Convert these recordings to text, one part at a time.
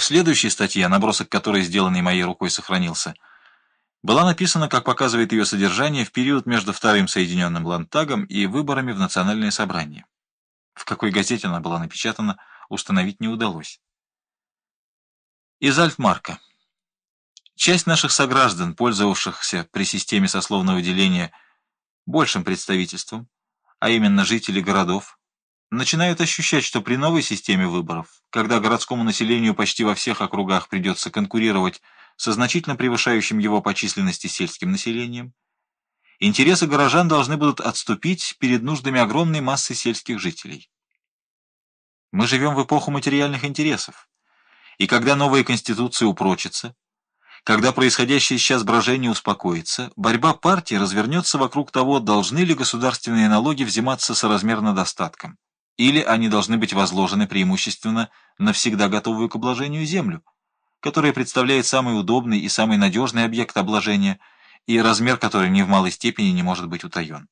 В следующей статье, набросок которой, сделанный моей рукой, сохранился, была написана, как показывает ее содержание, в период между Вторым Соединенным Лантагом и выборами в Национальное собрание. В какой газете она была напечатана, установить не удалось. Из Альфмарка. Часть наших сограждан, пользовавшихся при системе сословного деления большим представительством, а именно жители городов, начинают ощущать, что при новой системе выборов, когда городскому населению почти во всех округах придется конкурировать со значительно превышающим его по численности сельским населением, интересы горожан должны будут отступить перед нуждами огромной массы сельских жителей. Мы живем в эпоху материальных интересов, и когда новая конституция упрочится, когда происходящее сейчас брожение успокоится, борьба партий развернется вокруг того, должны ли государственные налоги взиматься соразмерно достатком или они должны быть возложены преимущественно на всегда готовую к обложению землю, которая представляет самый удобный и самый надежный объект обложения, и размер которой ни в малой степени не может быть утаен.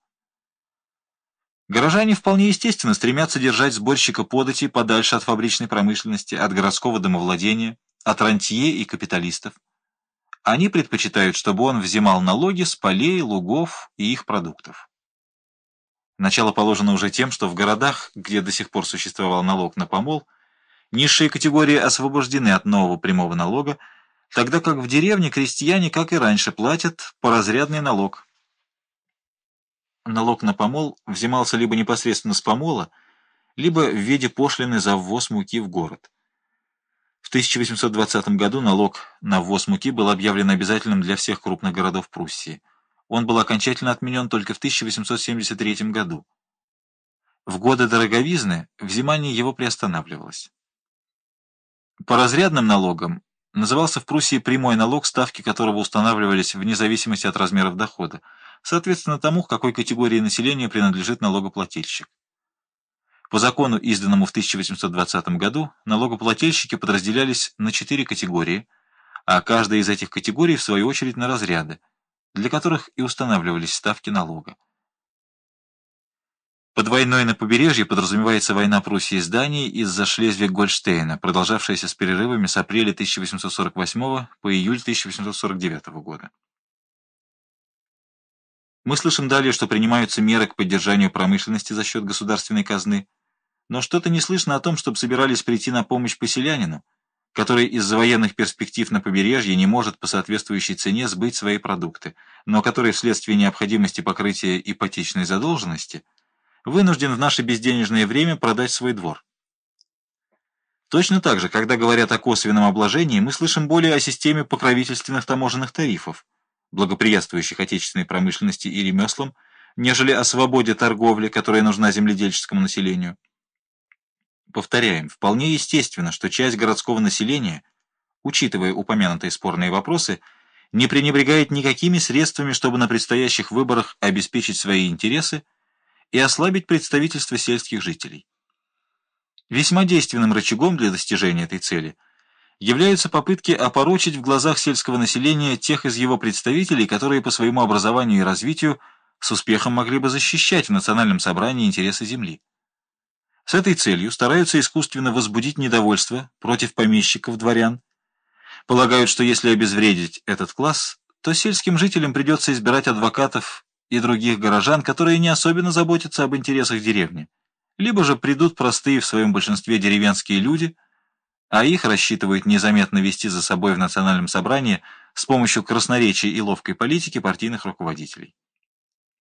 Горожане вполне естественно стремятся держать сборщика подати подальше от фабричной промышленности, от городского домовладения, от рантье и капиталистов. Они предпочитают, чтобы он взимал налоги с полей, лугов и их продуктов. Начало положено уже тем, что в городах, где до сих пор существовал налог на помол, низшие категории освобождены от нового прямого налога, тогда как в деревне крестьяне, как и раньше, платят поразрядный налог. Налог на помол взимался либо непосредственно с помола, либо в виде пошлины за ввоз муки в город. В 1820 году налог на ввоз муки был объявлен обязательным для всех крупных городов Пруссии. Он был окончательно отменен только в 1873 году. В годы дороговизны взимание его приостанавливалось. По разрядным налогам назывался в Пруссии прямой налог, ставки которого устанавливались вне зависимости от размеров дохода, соответственно тому, к какой категории населения принадлежит налогоплательщик. По закону, изданному в 1820 году, налогоплательщики подразделялись на четыре категории, а каждая из этих категорий, в свою очередь, на разряды, для которых и устанавливались ставки налога. Под войной на побережье подразумевается война Пруссии с Данией из-за Шлезвиг-Гольштейна, продолжавшаяся с перерывами с апреля 1848 по июль 1849 года. Мы слышим далее, что принимаются меры к поддержанию промышленности за счет государственной казны, но что-то не слышно о том, чтобы собирались прийти на помощь поселянину, который из-за военных перспектив на побережье не может по соответствующей цене сбыть свои продукты, но который вследствие необходимости покрытия ипотечной задолженности вынужден в наше безденежное время продать свой двор. Точно так же, когда говорят о косвенном обложении, мы слышим более о системе покровительственных таможенных тарифов, благоприятствующих отечественной промышленности и ремеслам, нежели о свободе торговли, которая нужна земледельческому населению. Повторяем, вполне естественно, что часть городского населения, учитывая упомянутые спорные вопросы, не пренебрегает никакими средствами, чтобы на предстоящих выборах обеспечить свои интересы и ослабить представительство сельских жителей. Весьма действенным рычагом для достижения этой цели являются попытки опорочить в глазах сельского населения тех из его представителей, которые по своему образованию и развитию с успехом могли бы защищать в национальном собрании интересы земли. С этой целью стараются искусственно возбудить недовольство против помещиков, дворян. Полагают, что если обезвредить этот класс, то сельским жителям придется избирать адвокатов и других горожан, которые не особенно заботятся об интересах деревни. Либо же придут простые в своем большинстве деревенские люди, а их рассчитывают незаметно вести за собой в национальном собрании с помощью красноречия и ловкой политики партийных руководителей.